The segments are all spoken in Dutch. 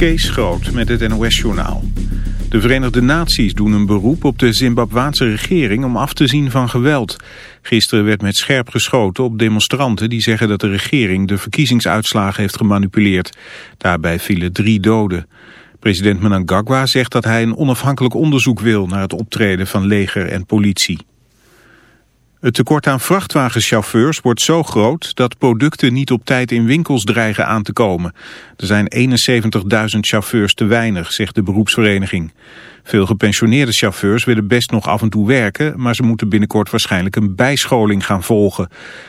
Kees Groot met het NOS-journaal. De Verenigde Naties doen een beroep op de Zimbabwaanse regering om af te zien van geweld. Gisteren werd met scherp geschoten op demonstranten die zeggen dat de regering de verkiezingsuitslagen heeft gemanipuleerd. Daarbij vielen drie doden. President Mnangagwa zegt dat hij een onafhankelijk onderzoek wil naar het optreden van leger en politie. Het tekort aan vrachtwagenchauffeurs wordt zo groot dat producten niet op tijd in winkels dreigen aan te komen. Er zijn 71.000 chauffeurs te weinig, zegt de beroepsvereniging. Veel gepensioneerde chauffeurs willen best nog af en toe werken, maar ze moeten binnenkort waarschijnlijk een bijscholing gaan volgen.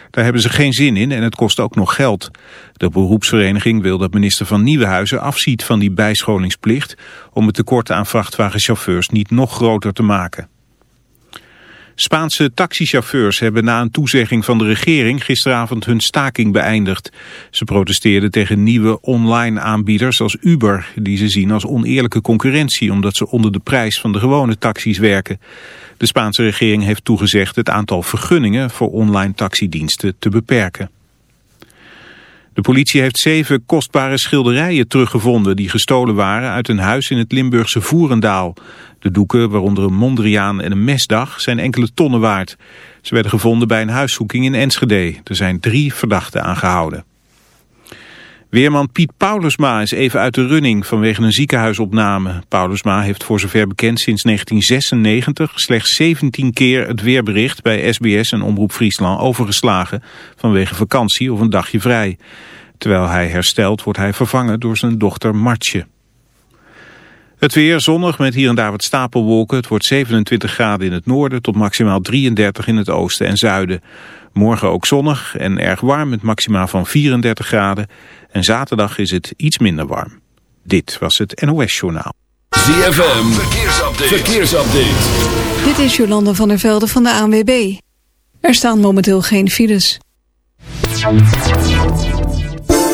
Daar hebben ze geen zin in en het kost ook nog geld. De beroepsvereniging wil dat minister van Nieuwenhuizen afziet van die bijscholingsplicht om het tekort aan vrachtwagenchauffeurs niet nog groter te maken. Spaanse taxichauffeurs hebben na een toezegging van de regering gisteravond hun staking beëindigd. Ze protesteerden tegen nieuwe online aanbieders als Uber, die ze zien als oneerlijke concurrentie omdat ze onder de prijs van de gewone taxis werken. De Spaanse regering heeft toegezegd het aantal vergunningen voor online taxidiensten te beperken. De politie heeft zeven kostbare schilderijen teruggevonden die gestolen waren uit een huis in het Limburgse Voerendaal. De doeken, waaronder een Mondriaan en een mesdag, zijn enkele tonnen waard. Ze werden gevonden bij een huiszoeking in Enschede. Er zijn drie verdachten aangehouden. Weerman Piet Paulusma is even uit de running vanwege een ziekenhuisopname. Paulusma heeft voor zover bekend sinds 1996 slechts 17 keer het weerbericht bij SBS en Omroep Friesland overgeslagen vanwege vakantie of een dagje vrij. Terwijl hij herstelt wordt hij vervangen door zijn dochter Martje. Het weer zonnig met hier en daar wat stapelwolken. Het wordt 27 graden in het noorden tot maximaal 33 in het oosten en zuiden. Morgen ook zonnig en erg warm met maximaal van 34 graden. En zaterdag is het iets minder warm. Dit was het NOS Journaal. ZFM, verkeersupdate. verkeersupdate. Dit is Jolande van der Velde van de ANWB. Er staan momenteel geen files.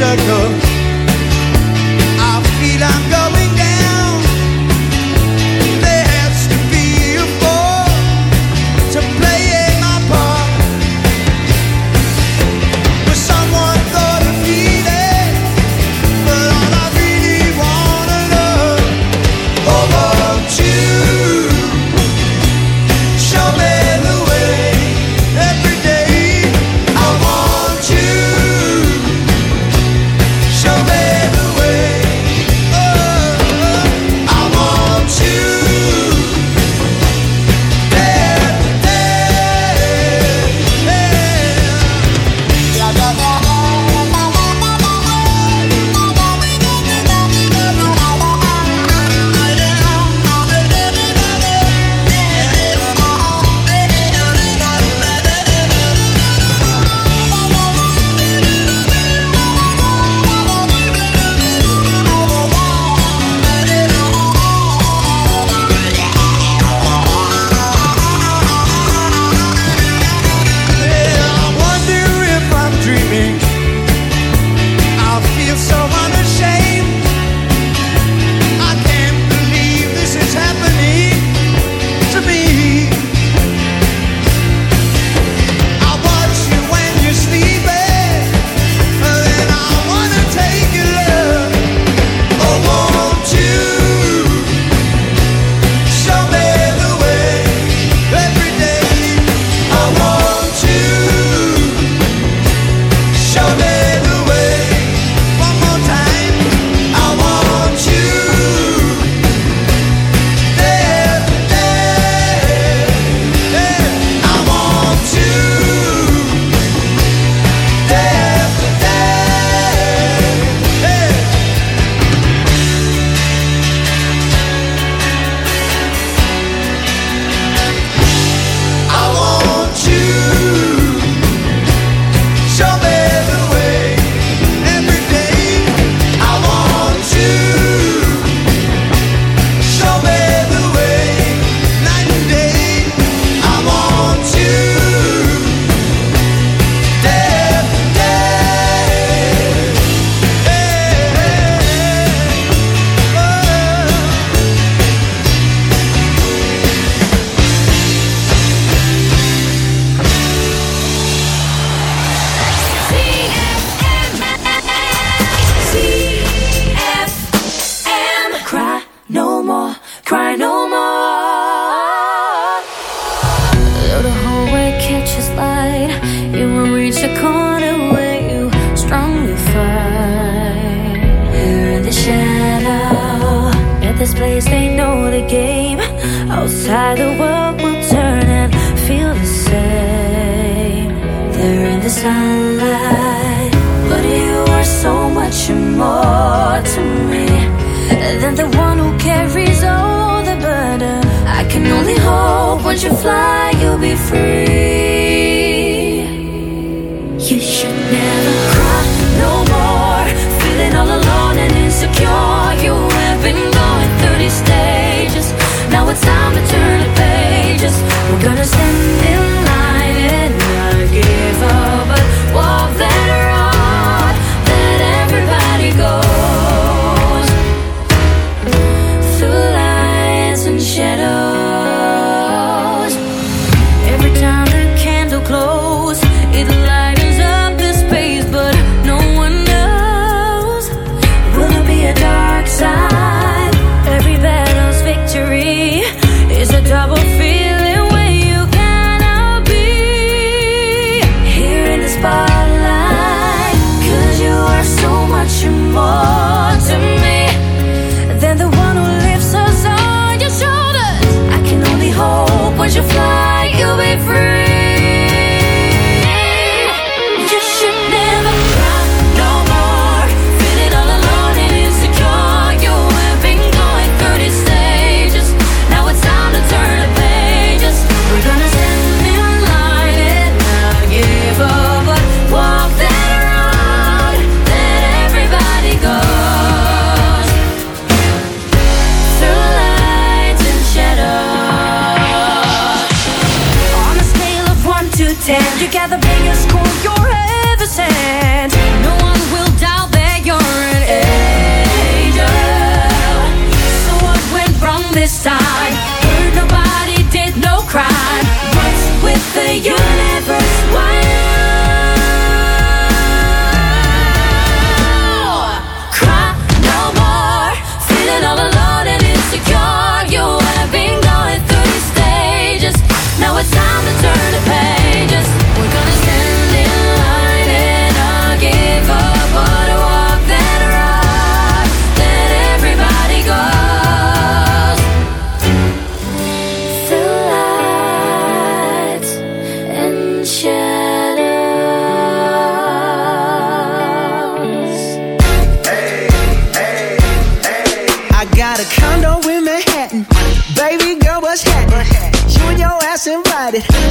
circle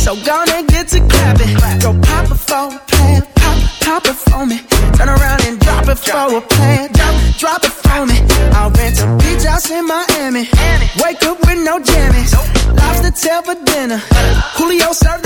So gonna get to clapping. Go pop it for a plan, pop, pop it for me. Turn around and drop it for a plan, drop, drop it for me. I'll rent a beach house in Miami. Wake up with no jammies. Lobster tail for dinner. Julio served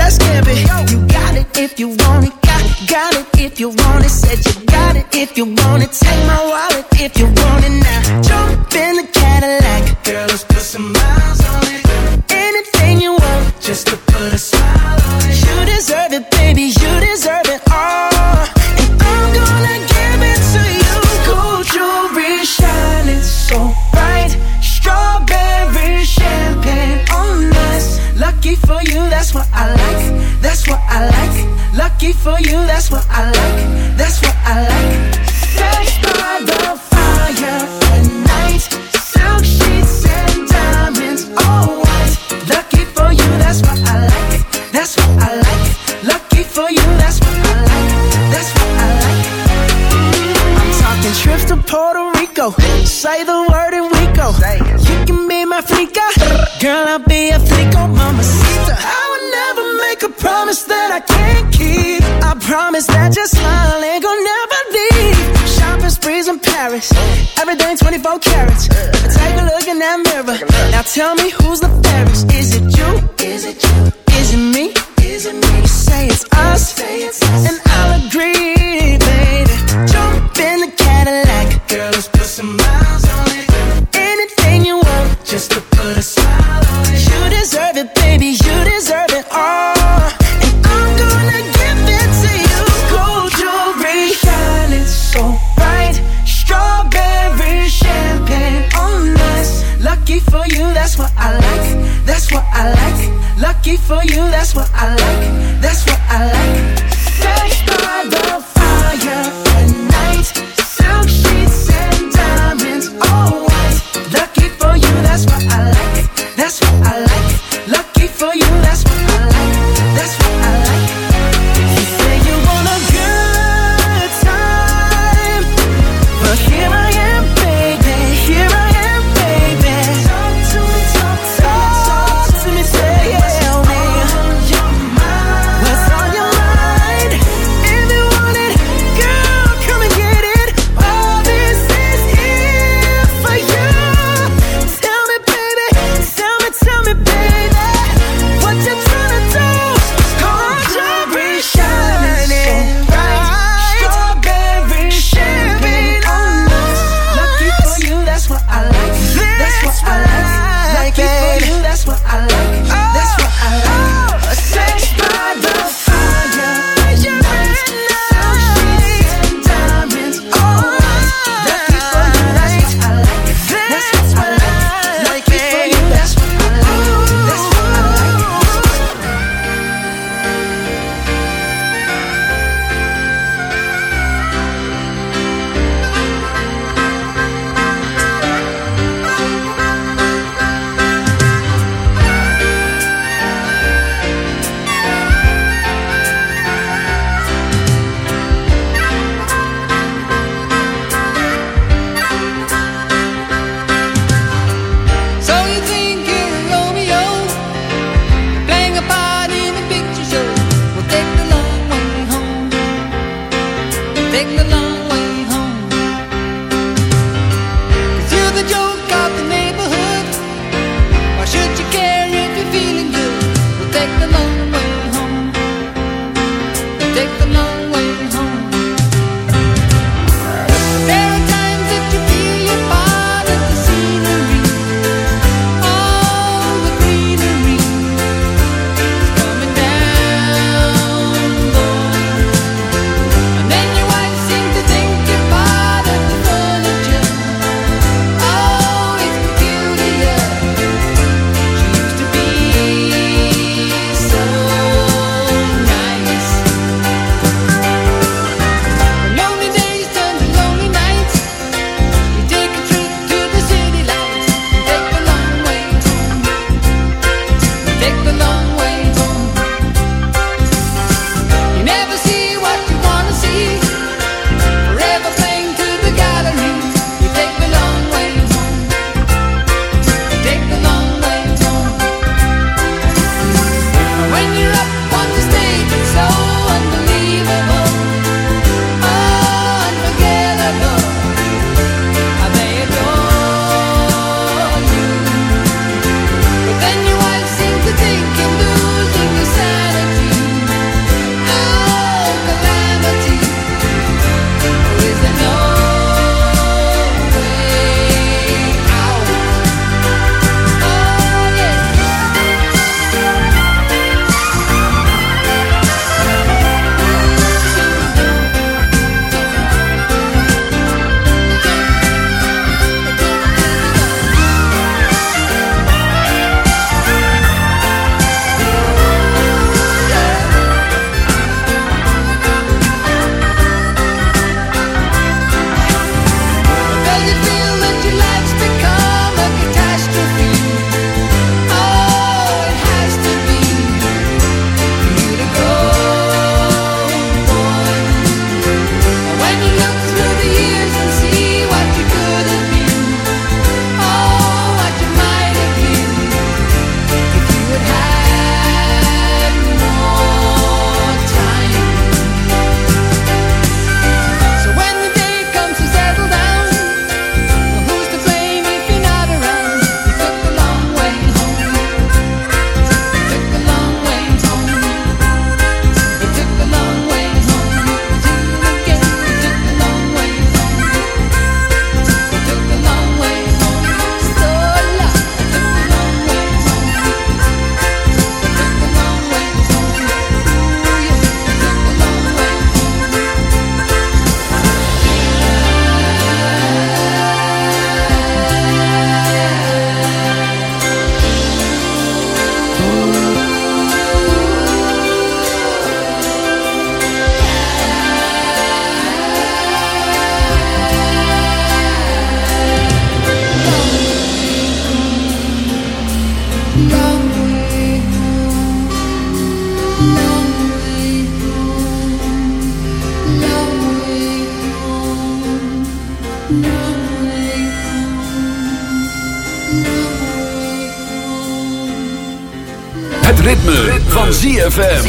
ritme, ritme. van ZFM.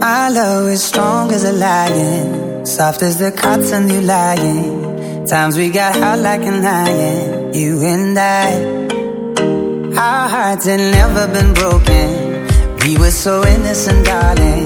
Our love is strong as a lion, soft as the cotton you lying. Times we got hot like an iron, you and I. Our hearts had never been broken. We were so innocent, darling.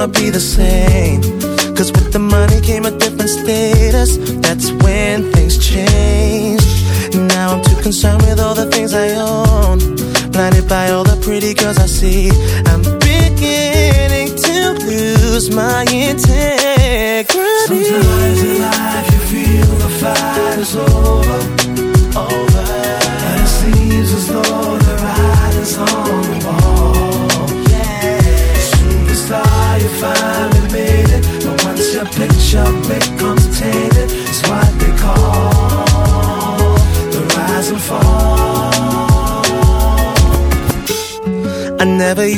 Gonna be the same.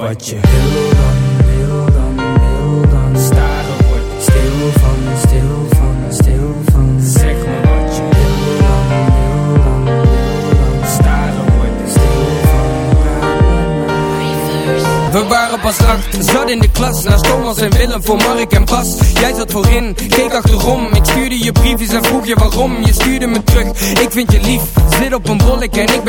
about you.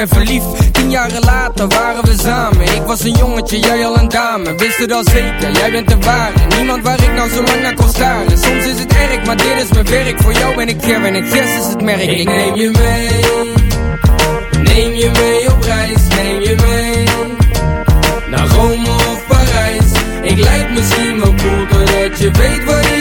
Ben verliefd. Tien jaren later waren we samen. Ik was een jongetje, jij al een dame. Wist het al zeker, jij bent de ware. Niemand waar ik nou zo lang naar kon staren. Soms is het erg, maar dit is mijn werk. Voor jou ben ik Ger en Gers is het merk. Ik neem je mee. Neem je mee op reis, neem je mee. Naar Rome of Parijs. Ik lijk misschien wel cool Doordat je weet wat ik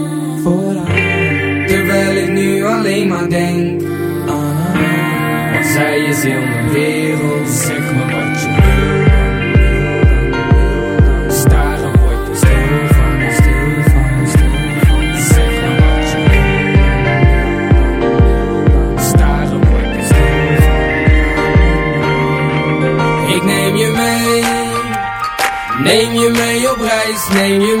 Terwijl ik nu alleen maar denk aan haar Want zij is heel mijn wereld Zeg me wat je wil dan, wil dan, wil dan. Staren word je stil van, wat je dan. Staren word je stil van Ik neem je mee Neem je mee op reis, neem je mee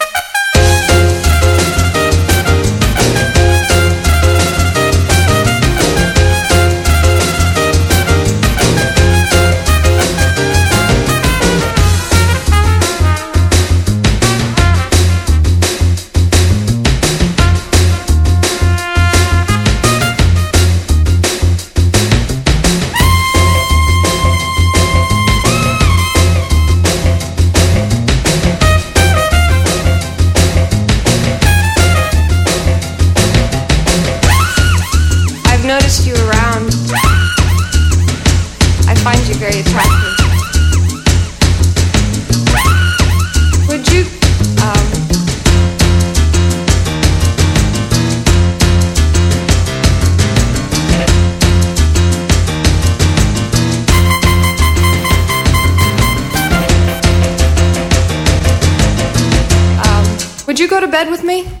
bed with me?